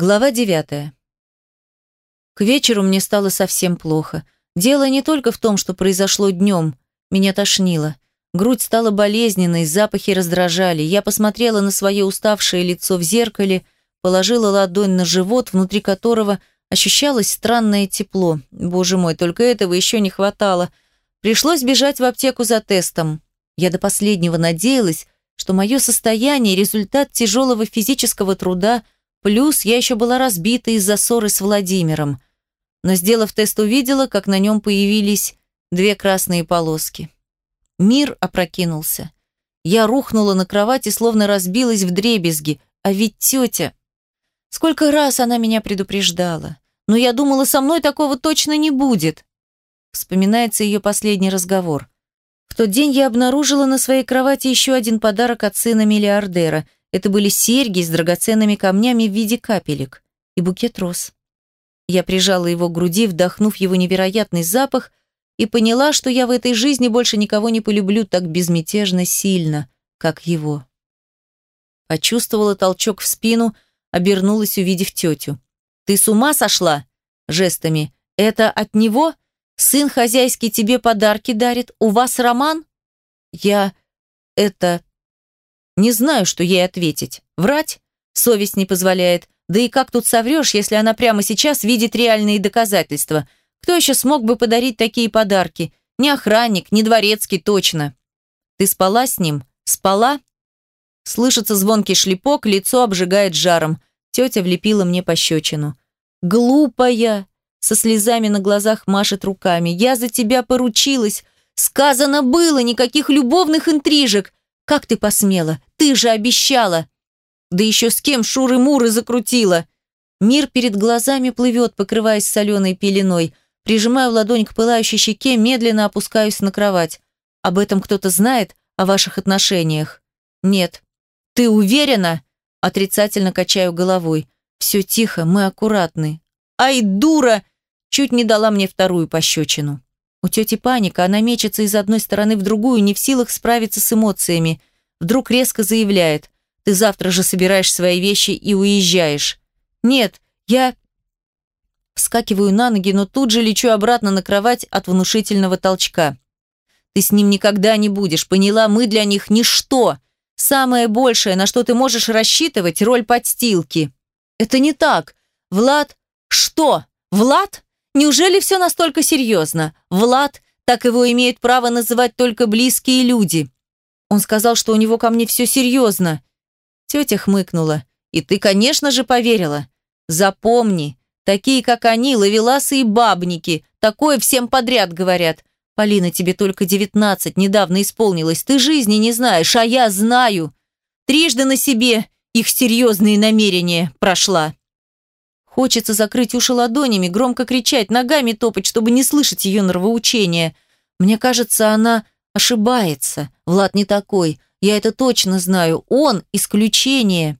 Глава девятая. К вечеру мне стало совсем плохо. Дело не только в том, что произошло днем. Меня тошнило. Грудь стала болезненной, запахи раздражали. Я посмотрела на свое уставшее лицо в зеркале, положила ладонь на живот, внутри которого ощущалось странное тепло. Боже мой, только этого еще не хватало. Пришлось бежать в аптеку за тестом. Я до последнего надеялась, что мое состояние – результат тяжелого физического труда, плюс я еще была разбита из-за ссоры с Владимиром но, сделав тест, увидела, как на нем появились две красные полоски. Мир опрокинулся. Я рухнула на кровати, словно разбилась в дребезги. А ведь тетя... Сколько раз она меня предупреждала. Но я думала, со мной такого точно не будет. Вспоминается ее последний разговор. В тот день я обнаружила на своей кровати еще один подарок от сына миллиардера. Это были серьги с драгоценными камнями в виде капелек и букет роз. Я прижала его к груди, вдохнув его невероятный запах, и поняла, что я в этой жизни больше никого не полюблю так безмятежно сильно, как его. Почувствовала толчок в спину, обернулась, увидев тетю. «Ты с ума сошла?» Жестами. «Это от него? Сын хозяйский тебе подарки дарит? У вас роман?» «Я... это...» Не знаю, что ей ответить. Врать? Совесть не позволяет. Да и как тут соврешь, если она прямо сейчас видит реальные доказательства? Кто еще смог бы подарить такие подарки? Ни охранник, ни дворецкий, точно. Ты спала с ним? Спала? Слышится звонкий шлепок, лицо обжигает жаром. Тетя влепила мне пощечину. «Глупая!» Со слезами на глазах машет руками. «Я за тебя поручилась! Сказано было, никаких любовных интрижек! Как ты посмела? Ты же обещала!» Да еще с кем шуры-муры закрутила. Мир перед глазами плывет, покрываясь соленой пеленой. Прижимаю ладонь к пылающей щеке, медленно опускаюсь на кровать. Об этом кто-то знает? О ваших отношениях? Нет. Ты уверена? Отрицательно качаю головой. Все тихо, мы аккуратны. Ай, дура! Чуть не дала мне вторую пощечину. У тети паника, она мечется из одной стороны в другую, не в силах справиться с эмоциями. Вдруг резко заявляет. Ты завтра же собираешь свои вещи и уезжаешь. Нет, я... Вскакиваю на ноги, но тут же лечу обратно на кровать от внушительного толчка. Ты с ним никогда не будешь, поняла? Мы для них ничто. Самое большее, на что ты можешь рассчитывать, роль подстилки. Это не так. Влад... Что? Влад? Неужели все настолько серьезно? Влад, так его имеют право называть только близкие люди. Он сказал, что у него ко мне все серьезно. Тетя хмыкнула. «И ты, конечно же, поверила. Запомни, такие, как они, ловеласы и бабники, такое всем подряд говорят. Полина, тебе только девятнадцать, недавно исполнилось, ты жизни не знаешь, а я знаю. Трижды на себе их серьезные намерения прошла». Хочется закрыть уши ладонями, громко кричать, ногами топать, чтобы не слышать ее нравоучения. Мне кажется, она ошибается. Влад не такой. Я это точно знаю. Он – исключение.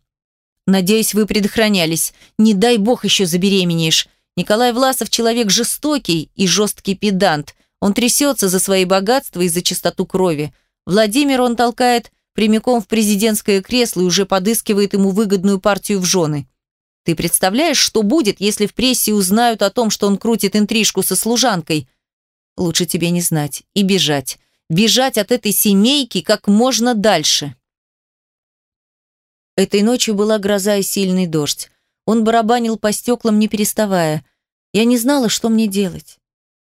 Надеюсь, вы предохранялись. Не дай бог еще забеременеешь. Николай Власов человек жестокий и жесткий педант. Он трясется за свои богатства и за чистоту крови. Владимир он толкает прямиком в президентское кресло и уже подыскивает ему выгодную партию в жены. Ты представляешь, что будет, если в прессе узнают о том, что он крутит интрижку со служанкой? Лучше тебе не знать и бежать бежать от этой семейки как можно дальше. Этой ночью была гроза и сильный дождь. Он барабанил по стеклам, не переставая. Я не знала, что мне делать.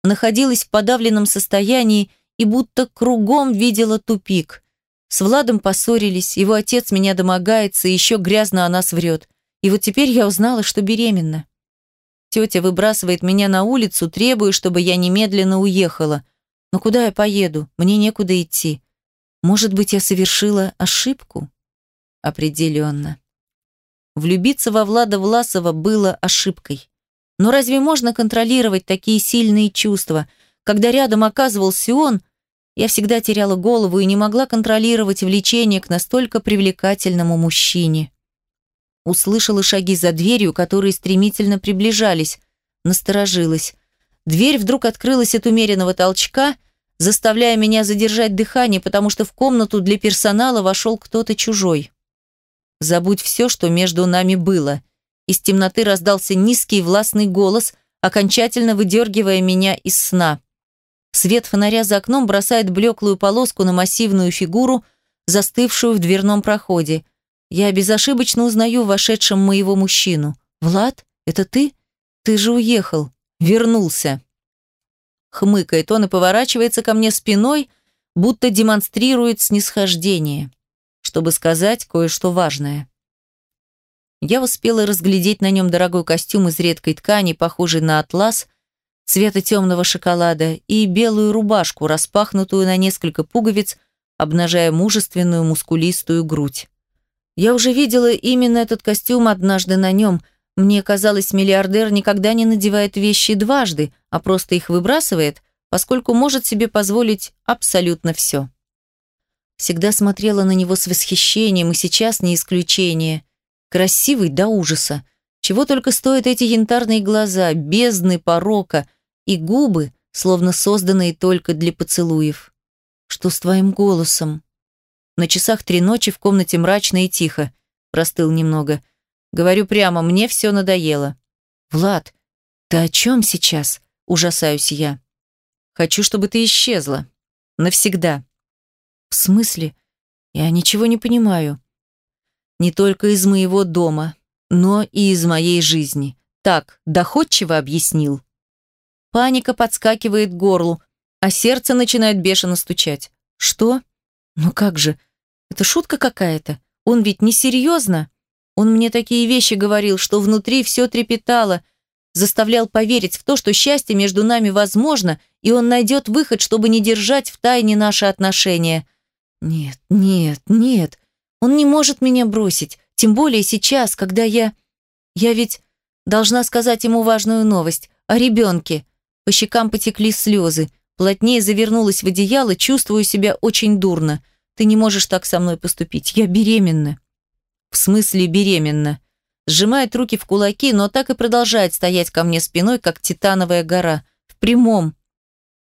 Находилась в подавленном состоянии и будто кругом видела тупик. С Владом поссорились, его отец меня домогается, и еще грязно о нас врет. И вот теперь я узнала, что беременна. Тетя выбрасывает меня на улицу, требуя, чтобы я немедленно уехала. Но куда я поеду? Мне некуда идти. Может быть, я совершила ошибку? Определенно. Влюбиться во Влада Власова было ошибкой. Но разве можно контролировать такие сильные чувства? Когда рядом оказывался он, я всегда теряла голову и не могла контролировать влечение к настолько привлекательному мужчине. Услышала шаги за дверью, которые стремительно приближались. Насторожилась. Дверь вдруг открылась от умеренного толчка, заставляя меня задержать дыхание, потому что в комнату для персонала вошел кто-то чужой. «Забудь все, что между нами было. Из темноты раздался низкий властный голос, окончательно выдергивая меня из сна. Свет фонаря за окном бросает блеклую полоску на массивную фигуру, застывшую в дверном проходе. Я безошибочно узнаю вошедшем моего мужчину. «Влад, это ты? Ты же уехал. Вернулся». Хмыкает он и поворачивается ко мне спиной, будто демонстрирует снисхождение, чтобы сказать кое-что важное. Я успела разглядеть на нем дорогой костюм из редкой ткани, похожий на атлас, цвета темного шоколада, и белую рубашку, распахнутую на несколько пуговиц, обнажая мужественную мускулистую грудь. Я уже видела именно этот костюм однажды на нем. Мне казалось, миллиардер никогда не надевает вещи дважды, а просто их выбрасывает, поскольку может себе позволить абсолютно все. Всегда смотрела на него с восхищением, и сейчас не исключение – красивый до ужаса. Чего только стоят эти янтарные глаза, бездны порока и губы, словно созданные только для поцелуев. Что с твоим голосом? На часах три ночи в комнате мрачно и тихо. Простыл немного. Говорю прямо, мне все надоело. Влад, ты о чем сейчас? Ужасаюсь я. Хочу, чтобы ты исчезла. Навсегда. В смысле? Я ничего не понимаю. Не только из моего дома, но и из моей жизни. Так, доходчиво объяснил. Паника подскакивает к горлу, а сердце начинает бешено стучать. Что? Ну как же? Это шутка какая-то. Он ведь не серьезно. Он мне такие вещи говорил, что внутри все трепетало, заставлял поверить в то, что счастье между нами возможно, и он найдет выход, чтобы не держать в тайне наши отношения. Нет, нет, нет. Он не может меня бросить, тем более сейчас, когда я... Я ведь должна сказать ему важную новость о ребенке. По щекам потекли слезы. Плотнее завернулась в одеяло, чувствую себя очень дурно. Ты не можешь так со мной поступить. Я беременна. В смысле беременна? Сжимает руки в кулаки, но так и продолжает стоять ко мне спиной, как титановая гора. В прямом.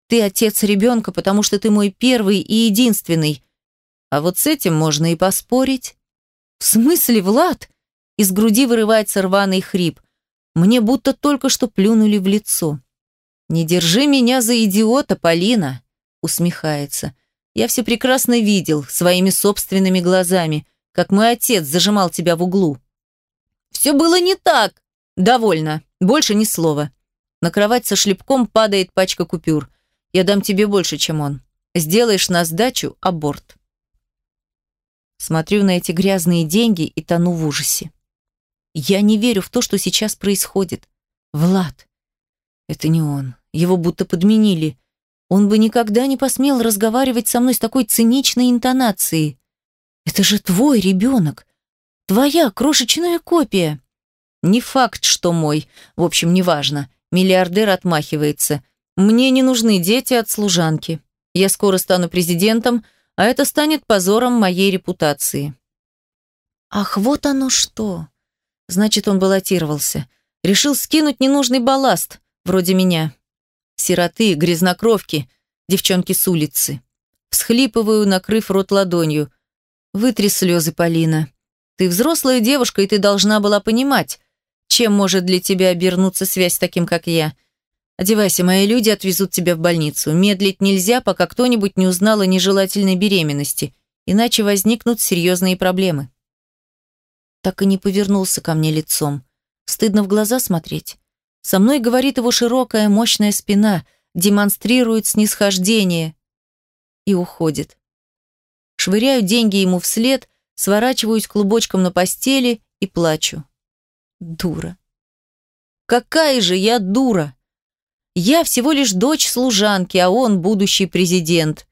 Ты отец ребенка, потому что ты мой первый и единственный. А вот с этим можно и поспорить. В смысле, Влад? Из груди вырывается рваный хрип. Мне будто только что плюнули в лицо. Не держи меня за идиота, Полина, усмехается. Я все прекрасно видел своими собственными глазами, как мой отец зажимал тебя в углу. Все было не так. Довольно. Больше ни слова. На кровать со шлепком падает пачка купюр. Я дам тебе больше, чем он. Сделаешь на сдачу аборт. Смотрю на эти грязные деньги и тону в ужасе. Я не верю в то, что сейчас происходит. Влад. Это не он. Его будто подменили. Он бы никогда не посмел разговаривать со мной с такой циничной интонацией. Это же твой ребенок. Твоя крошечная копия. Не факт, что мой. В общем, неважно. Миллиардер отмахивается. Мне не нужны дети от служанки. Я скоро стану президентом, а это станет позором моей репутации. Ах, вот оно что. Значит, он баллотировался. Решил скинуть ненужный балласт, вроде меня. Сироты, грязнокровки, девчонки с улицы. Всхлипываю, накрыв рот ладонью. Вытри слезы, Полина. Ты взрослая девушка, и ты должна была понимать, чем может для тебя обернуться связь таким, как я – Одевайся, мои люди отвезут тебя в больницу. Медлить нельзя, пока кто-нибудь не узнал о нежелательной беременности, иначе возникнут серьезные проблемы. Так и не повернулся ко мне лицом. Стыдно в глаза смотреть. Со мной говорит его широкая, мощная спина, демонстрирует снисхождение и уходит. Швыряю деньги ему вслед, сворачиваюсь клубочком на постели и плачу. Дура. Какая же я дура! Я всего лишь дочь служанки, а он будущий президент.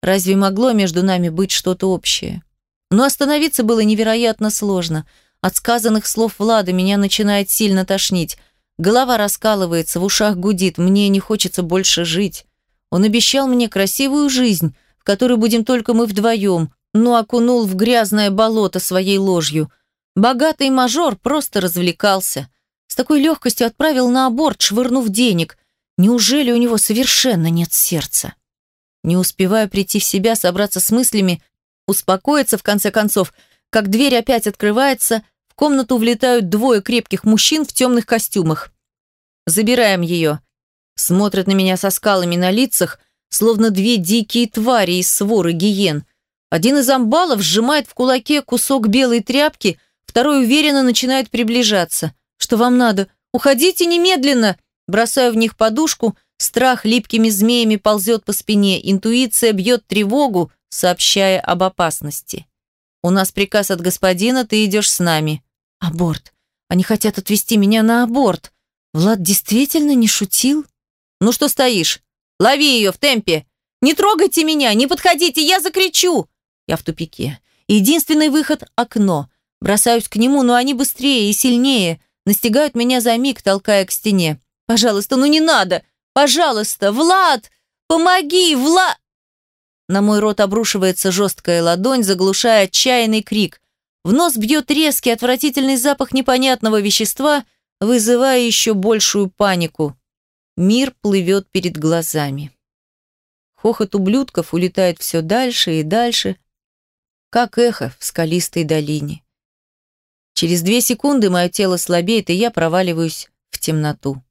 Разве могло между нами быть что-то общее? Но остановиться было невероятно сложно. От сказанных слов Влада меня начинает сильно тошнить. Голова раскалывается, в ушах гудит, мне не хочется больше жить. Он обещал мне красивую жизнь, в которой будем только мы вдвоем, но окунул в грязное болото своей ложью. Богатый мажор просто развлекался. С такой легкостью отправил на аборт, швырнув денег – Неужели у него совершенно нет сердца? Не успеваю прийти в себя, собраться с мыслями, успокоиться в конце концов, как дверь опять открывается, В комнату влетают двое крепких мужчин в темных костюмах. Забираем ее. Смотрят на меня со скалами на лицах, словно две дикие твари из своры гиен. Один из амбалов сжимает в кулаке кусок белой тряпки, второй уверенно начинает приближаться. «Что вам надо? Уходите немедленно!» Бросаю в них подушку, страх липкими змеями ползет по спине, интуиция бьет тревогу, сообщая об опасности. «У нас приказ от господина, ты идешь с нами». «Аборт. Они хотят отвезти меня на аборт. Влад действительно не шутил?» «Ну что стоишь? Лови ее в темпе! Не трогайте меня, не подходите, я закричу!» Я в тупике. Единственный выход – окно. Бросаюсь к нему, но они быстрее и сильнее. Настигают меня за миг, толкая к стене. «Пожалуйста, ну не надо! Пожалуйста, Влад! Помоги, Влад!» На мой рот обрушивается жесткая ладонь, заглушая отчаянный крик. В нос бьет резкий, отвратительный запах непонятного вещества, вызывая еще большую панику. Мир плывет перед глазами. Хохот ублюдков улетает все дальше и дальше, как эхо в скалистой долине. Через две секунды мое тело слабеет, и я проваливаюсь в темноту.